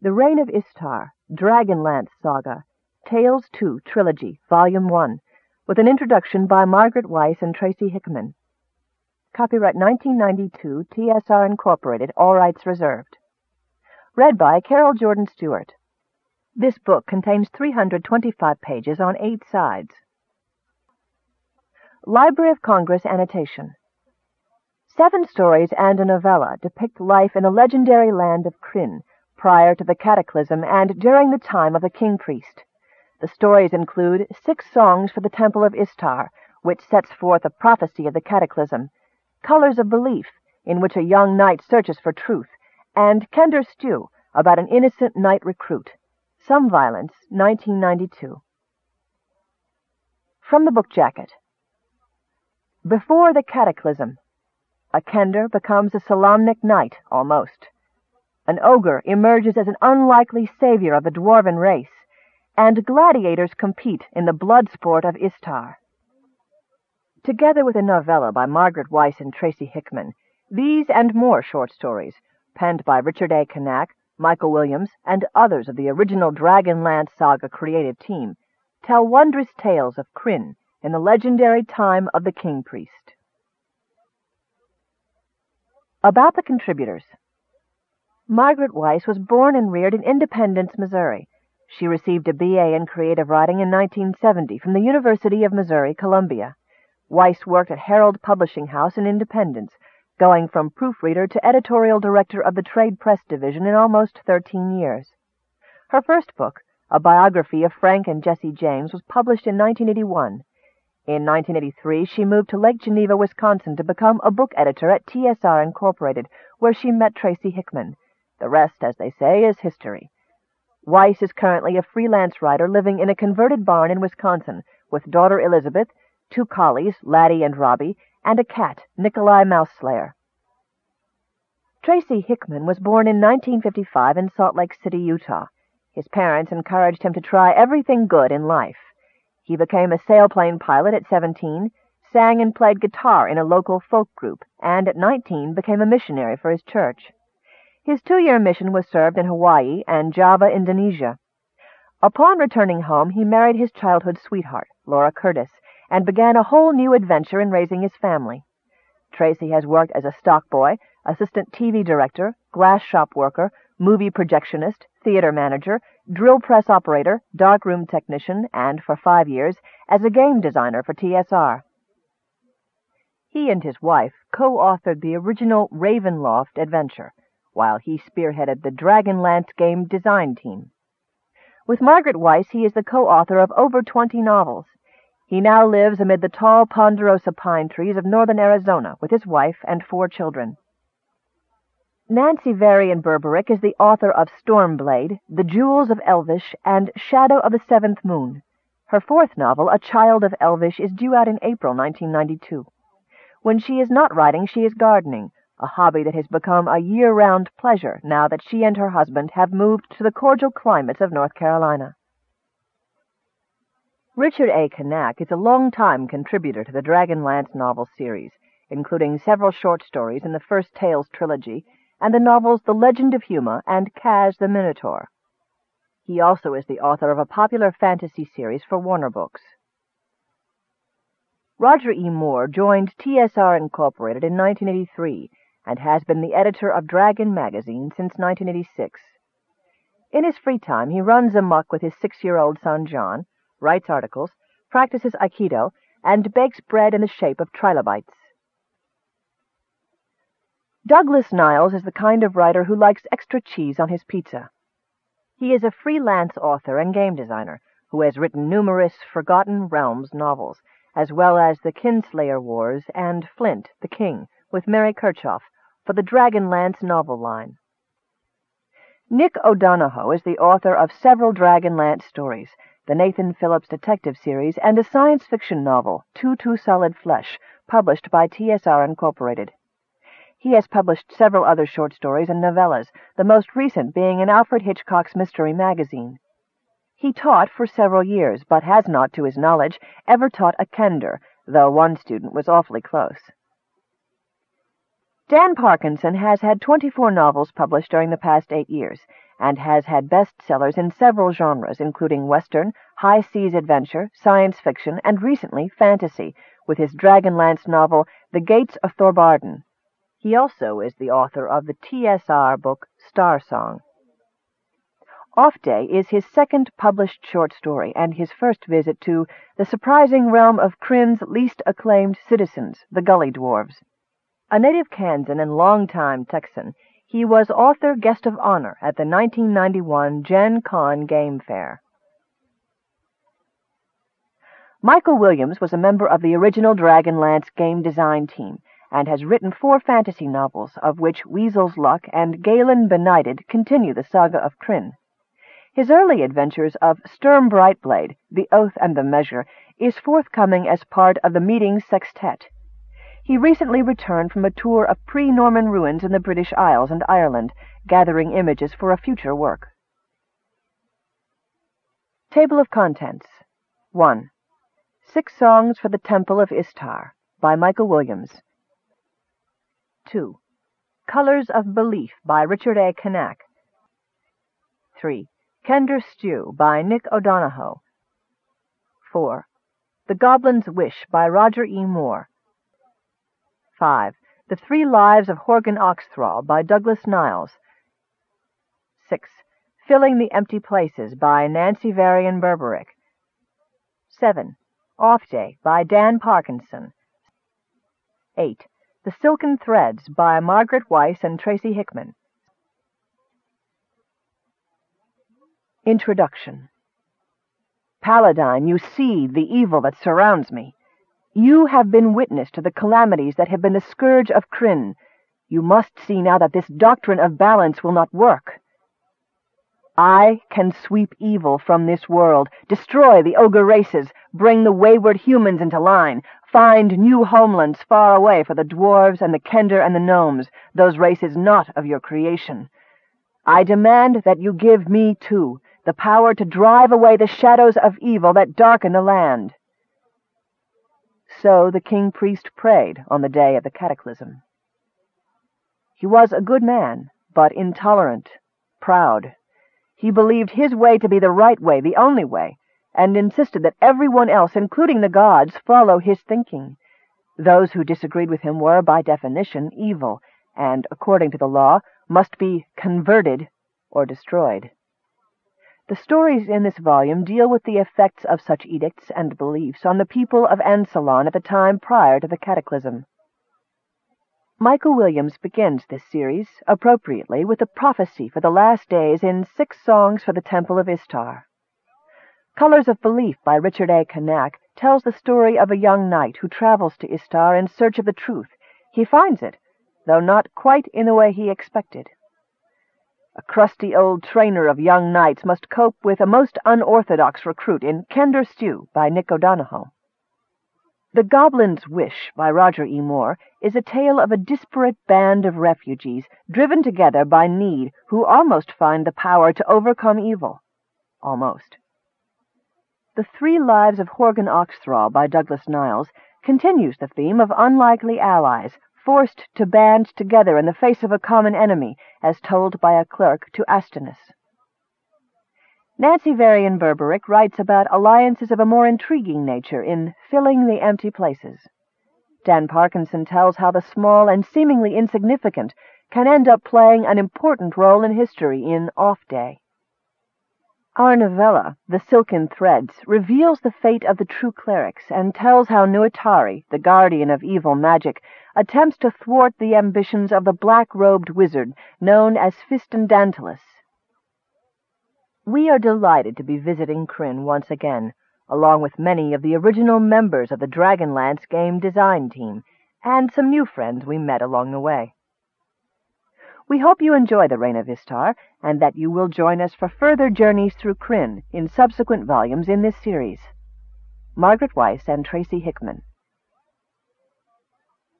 The Reign of Istar, Dragonlance Saga, Tales 2 Trilogy, Volume 1, with an introduction by Margaret Weis and Tracy Hickman. Copyright 1992, TSR Incorporated, all rights reserved. Read by Carol Jordan Stewart. This book contains 325 pages on eight sides. Library of Congress annotation. Seven stories and a novella depict life in the legendary land of Krynn, prior to the Cataclysm and during the time of the King Priest. The stories include six songs for the Temple of Istar, which sets forth a prophecy of the Cataclysm, Colors of Belief, in which a young knight searches for truth, and Kender Stew, about an innocent knight recruit. Some Violence, 1992. From the book jacket. Before the Cataclysm, a Kender becomes a Solamnic knight, almost. An ogre emerges as an unlikely savior of the dwarven race, and gladiators compete in the blood sport of Istar. Together with a novella by Margaret Weis and Tracy Hickman, these and more short stories, penned by Richard A. Knaak, Michael Williams, and others of the original Dragonlance Saga creative team, tell wondrous tales of Krynn in the legendary time of the King Priest. About the contributors. Margaret Weis was born and reared in Independence, Missouri. She received a B.A. in creative writing in 1970 from the University of Missouri, Columbia. Weis worked at Herald Publishing House in Independence, going from proofreader to editorial director of the trade press division in almost 13 years. Her first book, a biography of Frank and Jesse James, was published in 1981. In 1983, she moved to Lake Geneva, Wisconsin to become a book editor at TSR Incorporated, where she met Tracy Hickman. The rest, as they say, is history. Weis is currently a freelance writer living in a converted barn in Wisconsin with daughter Elizabeth, two collies, Laddie and Robbie, and a cat, Nikolai Mouseslayer. Tracy Hickman was born in 1955 in Salt Lake City, Utah. His parents encouraged him to try everything good in life. He became a sailplane pilot at 17, sang and played guitar in a local folk group, and at 19 became a missionary for his church. His two-year mission was served in Hawaii and Java, Indonesia. Upon returning home, he married his childhood sweetheart, Laura Curtis, and began a whole new adventure in raising his family. Tracy has worked as a stock boy, assistant TV director, glass shop worker, movie projectionist, theater manager, drill press operator, darkroom technician, and, for five years, as a game designer for TSR. He and his wife co-authored the original Ravenloft adventure, while he spearheaded the Dragonlance game design team. With Margaret Weis, he is the co-author of over 20 novels. He now lives amid the tall ponderosa pine trees of northern Arizona with his wife and four children. Nancy Varian Berberick is the author of Stormblade, The Jewels of Elvish, and Shadow of the Seventh Moon. Her fourth novel, A Child of Elvish, is due out in April 1992. When she is not writing, she is gardening, a hobby that has become a year-round pleasure now that she and her husband have moved to the cordial climates of North Carolina. Richard A. Knaak is a long-time contributor to the Dragonlance novel series, including several short stories in the First Tales trilogy and the novels The Legend of Huma and Kaz the Minotaur. He also is the author of a popular fantasy series for Warner Books. Roger E. Moore joined TSR Incorporated in 1983 and has been the editor of Dragon magazine since 1986. In his free time, he runs amuck with his six-year-old son John, writes articles, practices Aikido, and bakes bread in the shape of trilobites. Douglas Niles is the kind of writer who likes extra cheese on his pizza. He is a freelance author and game designer who has written numerous Forgotten Realms novels, as well as The Kinslayer Wars and Flint, the King, with Mary Kirchhoff, for the Dragonlance novel line. Nick O'Donohoe is the author of several Dragonlance stories, the Nathan Phillips detective series, and a science fiction novel, Too Too Solid Flesh, published by TSR Incorporated. He has published several other short stories and novellas, the most recent being in Alfred Hitchcock's Mystery Magazine. He taught for several years, but has not, to his knowledge, ever taught a kender, though one student was awfully close. Dan Parkinson has had 24 novels published during the past eight years and has had bestsellers in several genres, including Western, high seas adventure, science fiction, and recently fantasy, with his Dragonlance novel The Gates of Thorbardin. He also is the author of the TSR book Star Song. Off Day is his second published short story and his first visit to the surprising realm of Krynn's least acclaimed citizens, the Gully Dwarves. A native Kansan and longtime Texan, he was author guest of honor at the 1991 Gen Con Game Fair. Michael Williams was a member of the original Dragonlance game design team and has written four fantasy novels, of which Weasel's Luck and Galen Beknighted continue the saga of Krynn. His early adventures of Sturm Brightblade, The Oath and the Measure, is forthcoming as part of the Meeting Sextet. He recently returned from a tour of pre-Norman ruins in the British Isles and Ireland, gathering images for a future work. Table of Contents 1. Six Songs for the Temple of Istar by Michael Williams 2. Colors of Belief by Richard A. Knaak 3. Kender Stew by Nick O'Donohoe 4. The Goblin's Wish by Roger E. Moore 5. The Three Lives of Horgan Oxthrall by Douglas Niles. 6. Filling the Empty Places by Nancy Varian Berberick. 7. Off Day by Dan Parkinson. 8. The Silken Threads by Margaret Weis and Tracy Hickman. Introduction Paladine, you see the evil that surrounds me. You have been witness to the calamities that have been the scourge of Krynn. You must see now that this doctrine of balance will not work. I can sweep evil from this world, destroy the ogre races, bring the wayward humans into line, find new homelands far away for the dwarves and the kender and the gnomes, those races not of your creation. I demand that you give me, too, the power to drive away the shadows of evil that darken the land. So the king priest prayed on the day of the cataclysm. He was a good man, but intolerant, proud. He believed his way to be the right way, the only way, and insisted that everyone else, including the gods, follow his thinking. Those who disagreed with him were, by definition, evil, and, according to the law, must be converted or destroyed. The stories in this volume deal with the effects of such edicts and beliefs on the people of Ansalon at the time prior to the cataclysm. Michael Williams begins this series, appropriately, with a prophecy for the last days in Six Songs for the Temple of Istar. Colors of Belief by Richard A. Knaak tells the story of a young knight who travels to Istar in search of the truth. He finds it, though not quite in the way he expected. A crusty old trainer of young knights must cope with a most unorthodox recruit in Kender Stew by Nick O'Donohoe. The Goblin's Wish by Roger E. Moore is a tale of a disparate band of refugees driven together by need who almost find the power to overcome evil. Almost. The Three Lives of Horgan Oxthrall by Douglas Niles continues the theme of unlikely allies forced to band together in the face of a common enemy, as told by a clerk to Astinus. Nancy Varian Berberick writes about alliances of a more intriguing nature in Filling the Empty Places. Dan Parkinson tells how the small and seemingly insignificant can end up playing an important role in history in Off Day. Our novella, The Silken Threads, reveals the fate of the true clerics and tells how Nuitari, the guardian of evil magic, attempts to thwart the ambitions of the black-robed wizard known as Fistandantilus. We are delighted to be visiting Krynn once again, along with many of the original members of the Dragonlance game design team, and some new friends we met along the way. We hope you enjoy the Reign of Istar, and that you will join us for further journeys through Krynn in subsequent volumes in this series. Margaret Weis and Tracy Hickman.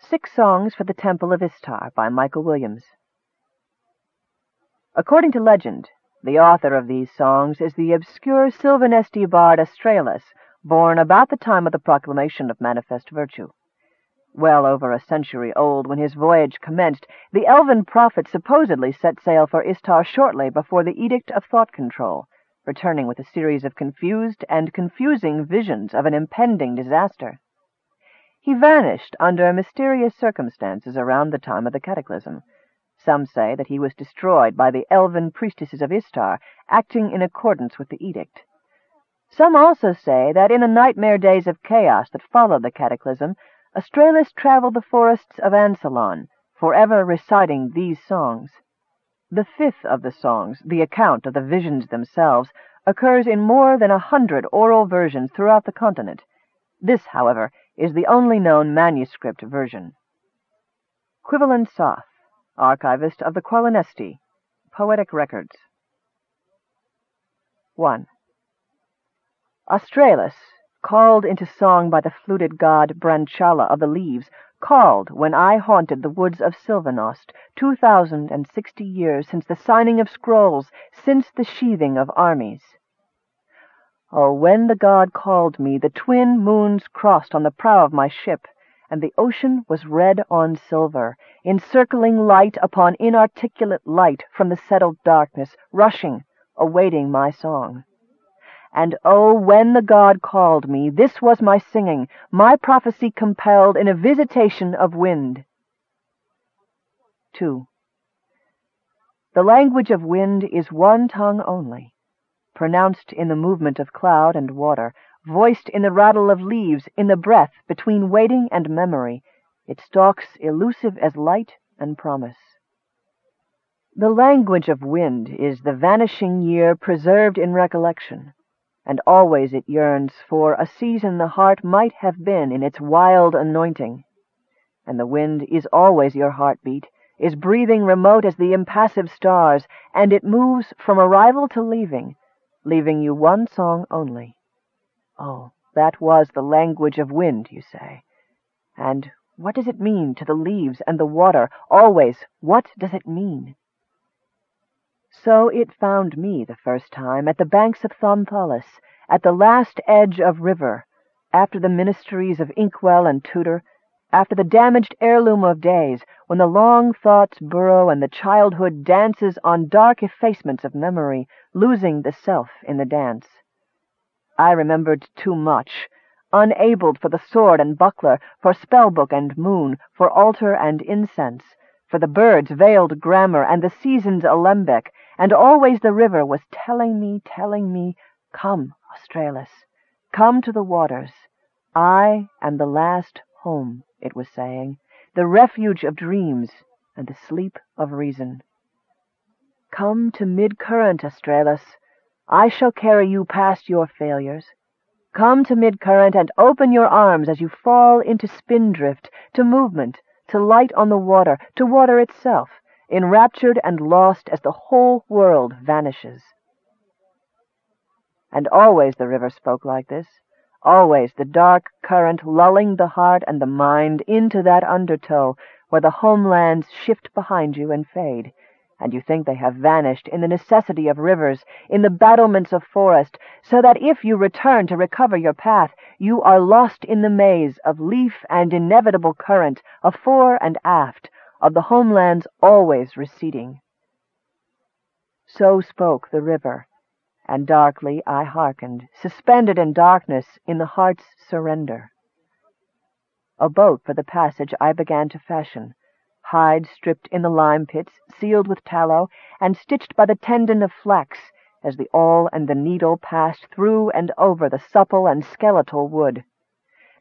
Six Songs for the Temple of Istar by Michael Williams. According to legend, the author of these songs is the obscure Silvanesti bard Astralis, born about the time of the proclamation of manifest virtue. Well over a century old when his voyage commenced, the elven prophet supposedly set sail for Istar shortly before the Edict of Thought Control, returning with a series of confused and confusing visions of an impending disaster. He vanished under mysterious circumstances around the time of the Cataclysm. Some say that he was destroyed by the elven priestesses of Istar, acting in accordance with the edict. Some also say that in the nightmare days of chaos that followed the cataclysm, Astralis traveled the forests of Ansalon, forever reciting these songs. The fifth of the songs, the account of the visions themselves, occurs in more than a hundred oral versions throughout the continent. This, however, is the only known manuscript version. Quivalen Soth Archivist of the Qualinesti, Poetic Records. 1. Australis, called into song by the fluted god Branchala of the Leaves, called when I haunted the woods of Silvanost, two thousand and sixty years since the signing of scrolls, since the sheathing of armies. Oh, when the god called me, the twin moons crossed on the prow of my ship, and the ocean was red on silver, encircling light upon inarticulate light from the settled darkness, rushing, awaiting my song. And oh, when the god called me, this was my singing, my prophecy compelled in a visitation of wind. 2. The language of wind is one tongue only, pronounced in the movement of cloud and water, voiced in the rattle of leaves, in the breath between waiting and memory, it stalks elusive as light and promise. The language of wind is the vanishing year preserved in recollection, and always it yearns for a season the heart might have been in its wild anointing. And the wind is always your heartbeat, is breathing remote as the impassive stars, and it moves from arrival to leaving, leaving you one song only. Oh, that was the language of wind, you say. And what does it mean to the leaves and the water? Always, what does it mean? So it found me the first time at the banks of Thonthalus, at the last edge of river, after the ministries of Inkwell and Tudor, after the damaged heirloom of days, when the long thoughts burrow and the childhood dances on dark effacements of memory, losing the self in the dance. I remembered too much, unabled for the sword and buckler, for spellbook and moon, for altar and incense, for the birds' veiled grammar and the seasons' alembic, and always the river was telling me, telling me, Come, Australis, come to the waters. I am the last home, it was saying, the refuge of dreams and the sleep of reason. Come to mid-current, Australis, I shall carry you past your failures. Come to mid-current and open your arms as you fall into spindrift, to movement, to light on the water, to water itself, enraptured and lost as the whole world vanishes. And always the river spoke like this, always the dark current lulling the heart and the mind into that undertow where the homelands shift behind you and fade, and you think they have vanished in the necessity of rivers, in the battlements of forest, so that if you return to recover your path, you are lost in the maze of leaf and inevitable current, afore and aft, of the homelands always receding. So spoke the river, and darkly I hearkened, suspended in darkness in the heart's surrender. A boat for the passage I began to fashion, hide stripped in the lime pits, sealed with tallow, and stitched by the tendon of flax, as the awl and the needle passed through and over the supple and skeletal wood.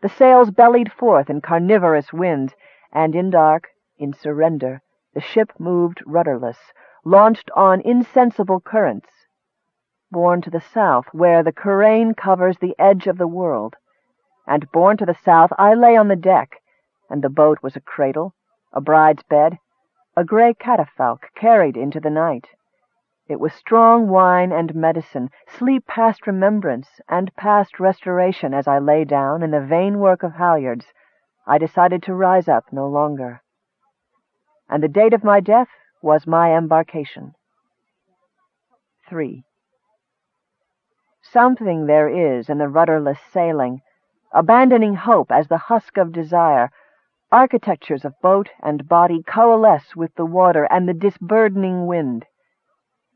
The sails bellied forth in carnivorous winds, and in dark, in surrender, the ship moved rudderless, launched on insensible currents, borne to the south, where the Courrain covers the edge of the world. And borne to the south, I lay on the deck, and the boat was a cradle, a bride's bed, a gray catafalque carried into the night. It was strong wine and medicine, sleep past remembrance and past restoration as I lay down in the vain work of halyards. I decided to rise up no longer. And the date of my death was my embarkation. 3. Something there is in the rudderless sailing, abandoning hope as the husk of desire, Architectures of boat and body coalesce with the water and the disburdening wind.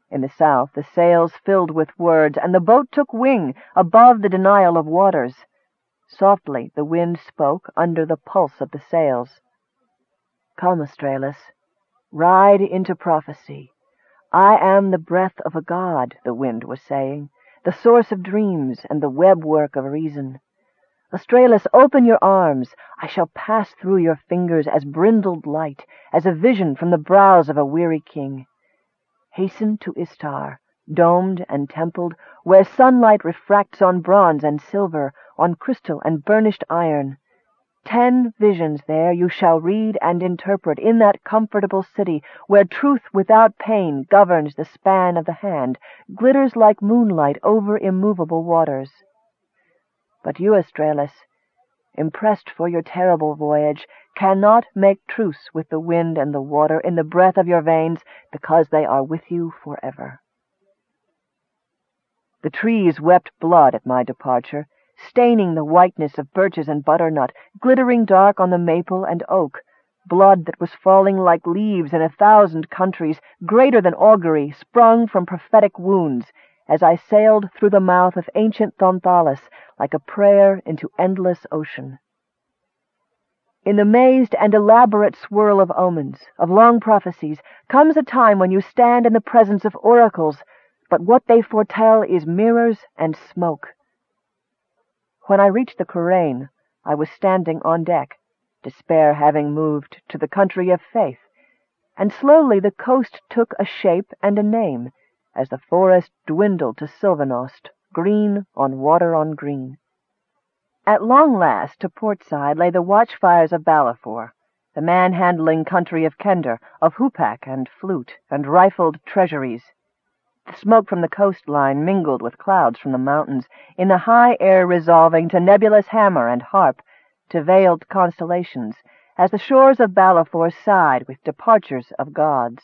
In the south the sails filled with words, and the boat took wing above the denial of waters. Softly the wind spoke under the pulse of the sails. Come, Astralis, ride into prophecy. I am the breath of a god, the wind was saying, the source of dreams and the web work of reason. Astralis, open your arms. I shall pass through your fingers as brindled light, as a vision from the brows of a weary king. Hasten to Istar, domed and templed, where sunlight refracts on bronze and silver, on crystal and burnished iron. Ten visions there you shall read and interpret in that comfortable city where truth without pain governs the span of the hand, glitters like moonlight over immovable waters. But you, Astralis, impressed for your terrible voyage, cannot make truce with the wind and the water in the breath of your veins because they are with you forever. The trees wept blood at my departure, staining the whiteness of birches and butternut, glittering dark on the maple and oak, blood that was falling like leaves in a thousand countries, greater than augury, sprung from prophetic wounds, as I sailed through the mouth of ancient Thonthalis like a prayer into endless ocean. In the mazed and elaborate swirl of omens, of long prophecies, comes a time when you stand in the presence of oracles, but what they foretell is mirrors and smoke. When I reached the Courrain, I was standing on deck, despair having moved to the country of faith, and slowly the coast took a shape and a name, as the forest dwindled to Silvanost, green on water on green. At long last, to port side, lay the watchfires of Balifor, the man-handling country of Kender, of hoopak and flute, and rifled treasuries. Smoke from the coastline mingled with clouds from the mountains, in the high air resolving to nebulous hammer and harp, to veiled constellations, as the shores of Balifor sighed with departures of gods.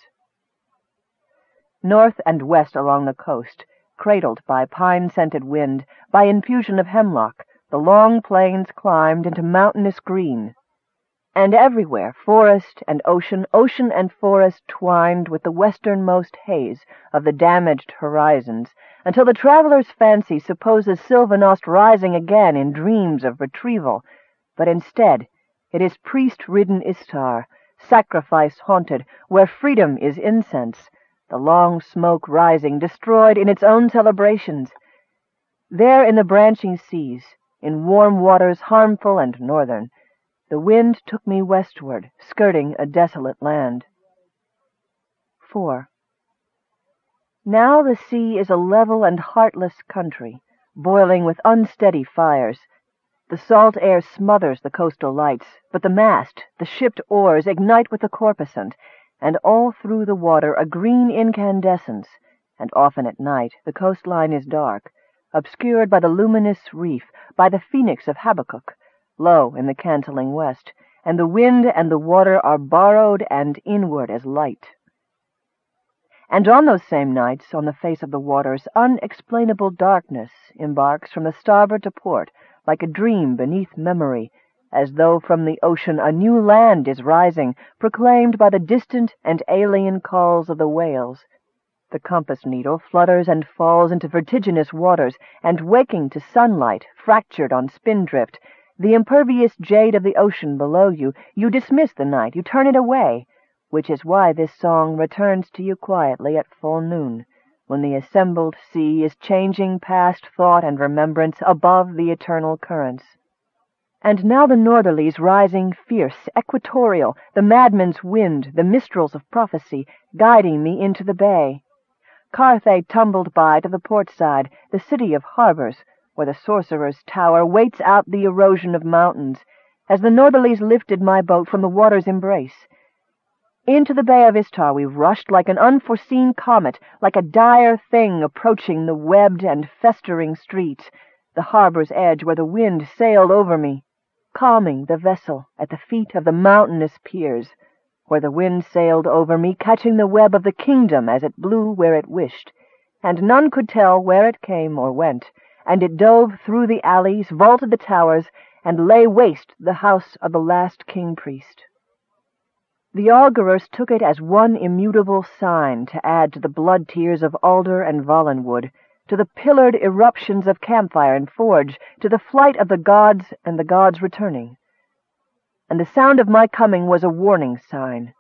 North and west along the coast, cradled by pine-scented wind, by infusion of hemlock, the long plains climbed into mountainous green, and everywhere forest and ocean, ocean and forest twined with the westernmost haze of the damaged horizons, until the traveler's fancy supposes Silvanost rising again in dreams of retrieval, but instead it is priest-ridden Istar, sacrifice-haunted, where freedom is incense, the long smoke rising, destroyed in its own celebrations. There in the branching seas, in warm waters harmful and northern, the wind took me westward, skirting a desolate land. 4. Now the sea is a level and heartless country, boiling with unsteady fires. The salt air smothers the coastal lights, but the mast, the shipped oars, ignite with the corposant, and all through the water a green incandescence, and often at night the coastline is dark, obscured by the luminous reef, by the phoenix of Habbakuk, low in the cantling west, and the wind and the water are borrowed and inward as light. And on those same nights, on the face of the waters, unexplainable darkness embarks from the starboard to port, like a dream beneath memory, as though from the ocean a new land is rising, proclaimed by the distant and alien calls of the whales, the compass needle flutters and falls into vertiginous waters, and waking to sunlight, fractured on spindrift, the impervious jade of the ocean below you, you dismiss the night, you turn it away, which is why this song returns to you quietly at full noon, when the assembled sea is changing past thought and remembrance above the eternal currents. And now the northerlies rising fierce, equatorial, the madman's wind, the mistrals of prophecy, guiding me into the bay. Karthay tumbled by to the port side, the city of harbors, where the sorcerer's tower waits out the erosion of mountains, as the northerlies lifted my boat from the water's embrace. Into the Bay of Istar we rushed like an unforeseen comet, like a dire thing approaching the webbed and festering streets, the harbor's edge where the wind sailed over me, calming the vessel at the feet of the mountainous piers where the wind sailed over me, catching the web of the kingdom as it blew where it wished, and none could tell where it came or went, and it dove through the alleys, vaulted the towers, and lay waste the house of the last king-priest. The Algarers took it as one immutable sign to add to the blood tears of alder and vallenwood, to the pillared eruptions of campfire and forge, to the flight of the gods and the gods returning. And the sound of my coming was a warning sign.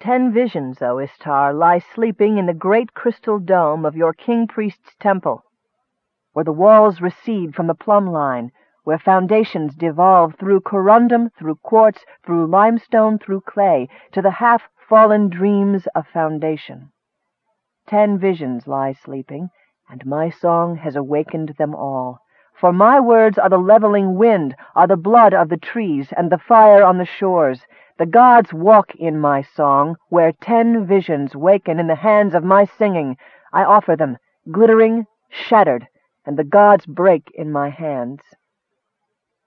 Ten visions, O Istar, lie sleeping in the great crystal dome of your king-priest's temple, where the walls recede from the plumb line, where foundations devolve through corundum, through quartz, through limestone, through clay, to the half-fallen dreams of foundation. Ten visions lie sleeping, and my song has awakened them all. For my words are the leveling wind, are the blood of the trees, and the fire on the shores. The gods walk in my song, where ten visions waken in the hands of my singing. I offer them, glittering, shattered, and the gods break in my hands.